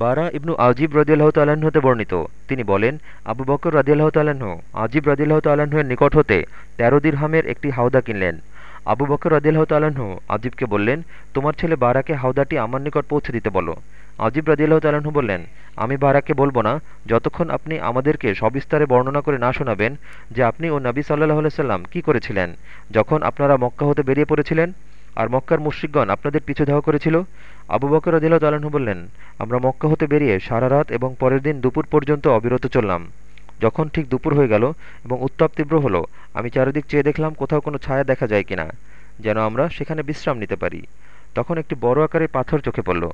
বারা ইবনু আজিব রদিয়াল্লাহ তাল্লাহ্ন হতে বর্ণিত। তিনি বলেন, আবু বকর রদিয়াল্লাহ তাল্লাহ্ন আজিব রদিয়াল্লাহ তাল্লাহ্নের নিকট হতে তেরো দিরহামের একটি হাওদা কিনলেন। আবু বকর রদিয়াল্লাহ তাল্লাহ্ন আজিবকে বললেন, তোমার ছেলে বারাকে হাওদাটি আমার নিকট পৌঁছে দিতে বলো। আজিব রদিয়াল্লাহ তাল্লাহ্ন বললেন, আমি বারাকে বলব না। যতক্ষণ আপনি আমাদেরকে সবিস্তারে বর্ণনা করে না শোনাবেন যে আপনি ও নবী সাল্লাহ সাল্লাম কি করেছিলেন। যখন আপনারা মক্কা হতে বেরিয়ে পড়েছিলেন, আর মক্কার মুশ্রিকগণ আপনাদের পিছু ধাওয়া করেছিল আবু বকর রদিল্লাহ তালাহু বললেন, আমরা মক্কা হতে বেরিয়ে সারা রাত এবং পরের দিন দুপুর পর্যন্ত অবিরত চললাম। যখন ঠিক দুপুর হয়ে গেল এবং উত্তাপ তীব্র হলো, আমি চারিদিক চেয়ে দেখলাম কোথাও কোনো ছায়া দেখা যায় কিনা, যেন আমরা সেখানে বিশ্রাম নিতে পারি। তখন একটি বড় আকারের পাথর চোখে পড়ল।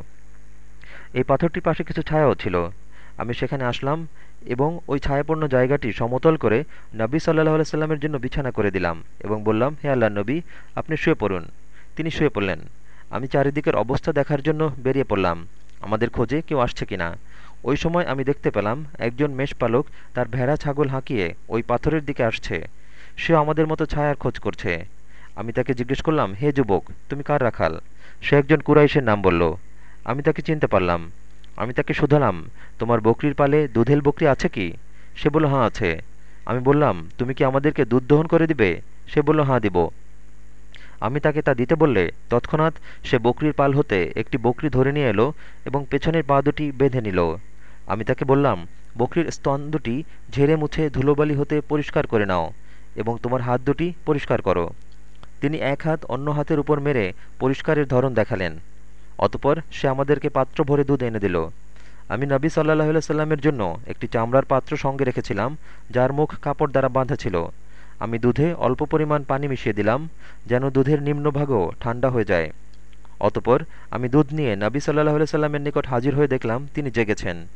এই পাথরটির পাশে কিছু ছায়াও ছিল। আমি সেখানে আসলাম এবং ওই ছায়াপূর্ণ জায়গাটি সমতল করে নবী সাল্লাহ আলাইস্লামের জন্য বিছানা করে দিলাম এবং বললাম, হে আল্লাহ নবী, আপনি শুয়ে পড়ুন। তিনি শুয়ে পড়লেন। আমি চারিদিকের অবস্থা দেখার জন্য বেরিয়ে পড়লাম। আমাদের খোঁজে কেউ আসছে কিনা? ওই সময় আমি দেখতে পেলাম একজন মেষপালক তার ভেড়া ছাগল হাঁকিয়ে ওই পাথরের দিকে আসছে। সে আমাদের মতো ছায়ার খোঁজ করছে। আমি তাকে জিজ্ঞেস করলাম, হে যুবক, তুমি কার রাখাল? সে একজন কুরাইশের নাম বলল। আমি তাকে চিনতে পারলাম। আমি তাকে শুধালাম, তোমার বকরির পালে দুধেল বকরি আছে কি? সে বলল হাঁ আছে। আমি বললাম, তুমি কি আমাদেরকে দুধ দহন করে দিবে? সে বলল হাঁ দিব। আমি তাকে তা দিতে বললে তৎক্ষণাৎ সে বকরির পাল হতে একটি বকরি ধরে নিয়ে এলো এবং পেছনের পা দুটি বেঁধে নিল। আমি তাকে বললাম, বকরির স্তন দুটি ঝেড়ে মুছে ধুলোবালি হতে পরিষ্কার করে নাও এবং তোমার হাত দুটি পরিষ্কার করো। তিনি এক হাত অন্য হাতের উপর মেরে পরিষ্কারের ধরন দেখালেন। অতপর সে আমাদেরকে পাত্র ভরে দুধ এনে দিল। আমি নবী সাল্লাহ সাল্লামের জন্য একটি চামড়ার পাত্র সঙ্গে রেখেছিলাম, যার মুখ কাপড় দ্বারা বাঁধা ছিল। আমি দুধে অল্প পরিমাণ পানি মিশিয়ে দিলাম, যেন দুধের নিম্নভাগও ঠান্ডা হয়ে যায়। অতপর আমি দুধ নিয়ে নবী সাল্লাহ সাল্লামের নিকট হাজির হয়ে দেখলাম, তিনি জেগেছেন।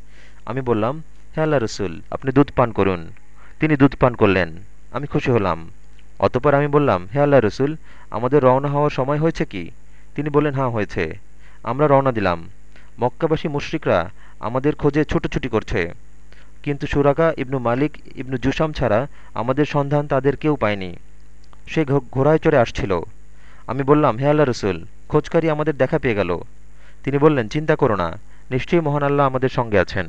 আমি বললাম, হে আল্লাহ রসুল, আপনি দুধ পান করুন। তিনি দুধ পান করলেন। আমি খুশি হলাম। অতপর আমি বললাম, হে আল্লাহ রসুল, আমাদের রওনা হওয়ার সময় হয়েছে কি? তিনি বললেন হ্যাঁ হয়েছে। আমরা রওনা দিলাম। মক্কাবাসী মুশরিকরা আমাদের খোঁজে ছুটোছুটি করছে। কিন্তু সুরাকা, ইবনু মালিক, ইবনু জুসাম ছাড়া আমাদের সন্ধান তাদের কেউ পায়নি। সে ঘোড়ায় চড়ে আসছিল। আমি বললাম, হে আল্লাহ রসুল, খোঁজকারী আমাদের দেখা পেয়ে গেল। তিনি বললেন, চিন্তা করো না, নিশ্চয়ই মহান আল্লাহ আমাদের সঙ্গে আছেন।